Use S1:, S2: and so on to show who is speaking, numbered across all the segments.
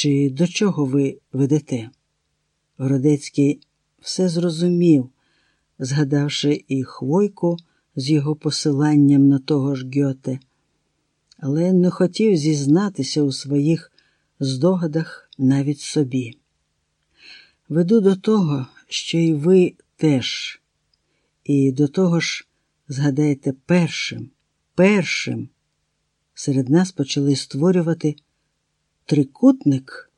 S1: чи до чого ви ведете? Городецький все зрозумів, згадавши і Хвойку з його посиланням на того ж Гьоте, але не хотів зізнатися у своїх здогадах навіть собі. Веду до того, що й ви теж, і до того ж, згадайте, першим, першим серед нас почали створювати трикутник,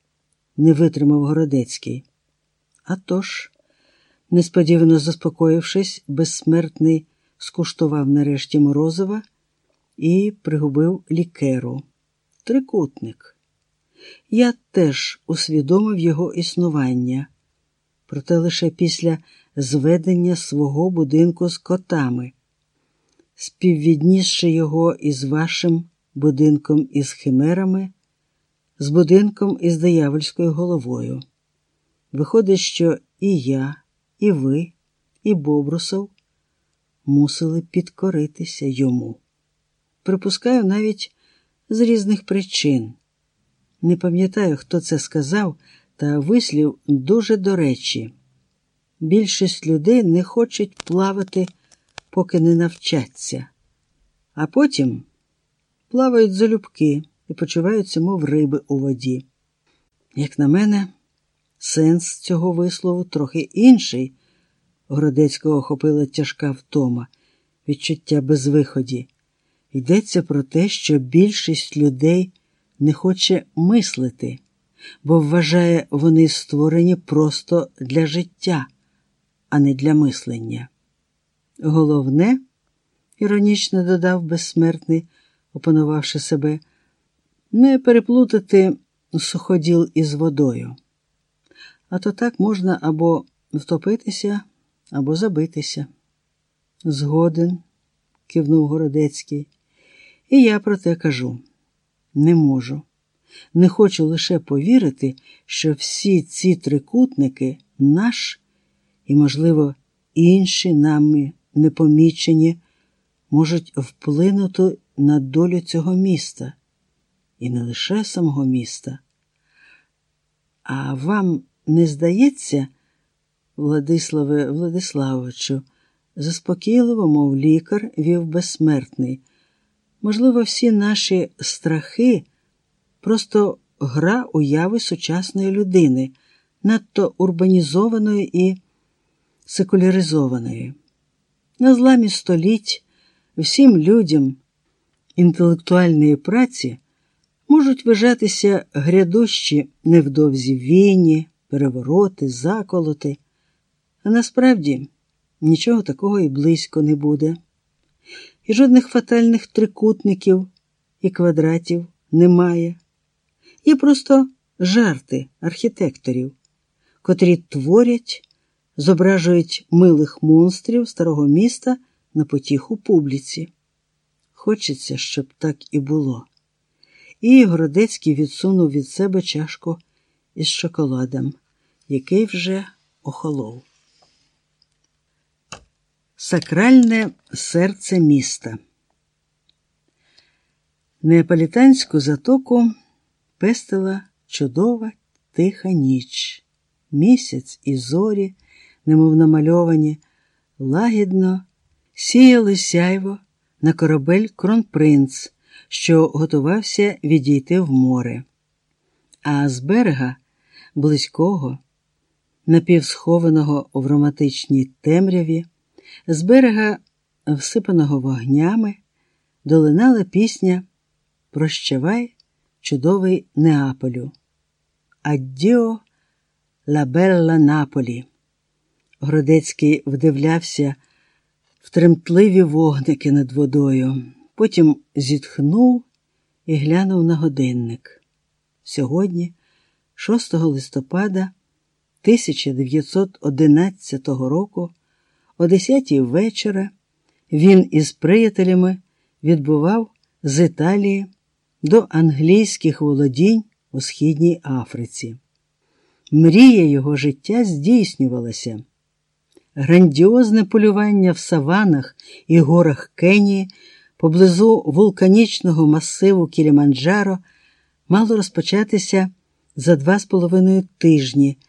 S1: не витримав Городецький. А тож, несподівано заспокоївшись, безсмертний скуштував нарешті морозива і пригубив лікеру. Трикутник. Я теж усвідомив його існування, проте лише після зведення свого будинку з котами, співвіднісши його із вашим будинком із химерами, з будинком із диявольською головою. Виходить, що і я, і ви, і Бобрусов мусили підкоритися йому. Припускаю навіть з різних причин. Не пам'ятаю, хто це сказав, та вислів дуже до речі. Більшість людей не хочуть плавати, поки не навчаться, а потім плавають залюбки і почуваються, мов риби у воді. Як на мене, сенс цього вислову трохи інший. Городецького охопила тяжка втома, відчуття безвиході. Йдеться про те, що більшість людей не хоче мислити, бо вважає, вони створені просто для життя, а не для мислення. Головне, іронічно додав безсмертний, опанувавши себе, не переплутати суходіл із водою. А то так можна або втопитися, або забитися. Згоден, кивнув Городецький, і я про те кажу не можу. Не хочу лише повірити, що всі ці трикутники наш і, можливо, інші нами непомічені можуть вплинути на долю цього міста, і не лише самого міста. А вам не здається, Владиславе Владиславовичу, заспокійливо, мов лікар, вів безсмертний. Можливо, всі наші страхи просто гра уяви сучасної людини, надто урбанізованої і секуляризованої. На зламі століть всім людям інтелектуальної праці можуть вважатися грядущі невдовзі війні, перевороти, заколоти, а насправді нічого такого і близько не буде. І жодних фатальних трикутників і квадратів немає. Є просто жарти архітекторів, котрі творять, зображують милих монстрів старого міста на потіху публіці. Хочеться, щоб так і було. І Городецький відсунув від себе чашку із шоколадом, який вже охолов. Сакральне серце міста. Неаполітанську затоку пестила чудова тиха ніч. Місяць і зорі, немов намальовані, лагідно сіяли сяйво на корабель Кронпринц, що готувався відійти в море. А з берега близького, напівсхованого в романтичній темряві, з берега, всипаного вогнями, долинала пісня Прощавай, чудовий Неаполю. Аддіо ла белла Наполі. Гродецький вдивлявся в тремтливі вогники над водою, потім зітхнув і глянув на годинник. Сьогодні, 6 листопада 1911 року, о 10 вечора, він із приятелями відбував з Італії до англійських володінь у Східній Африці. Мрія його життя здійснювалася. Грандіозне полювання в саванах і горах Кенії поблизу вулканічного масиву Кіліманджаро мало розпочатися за два з половиною тижні.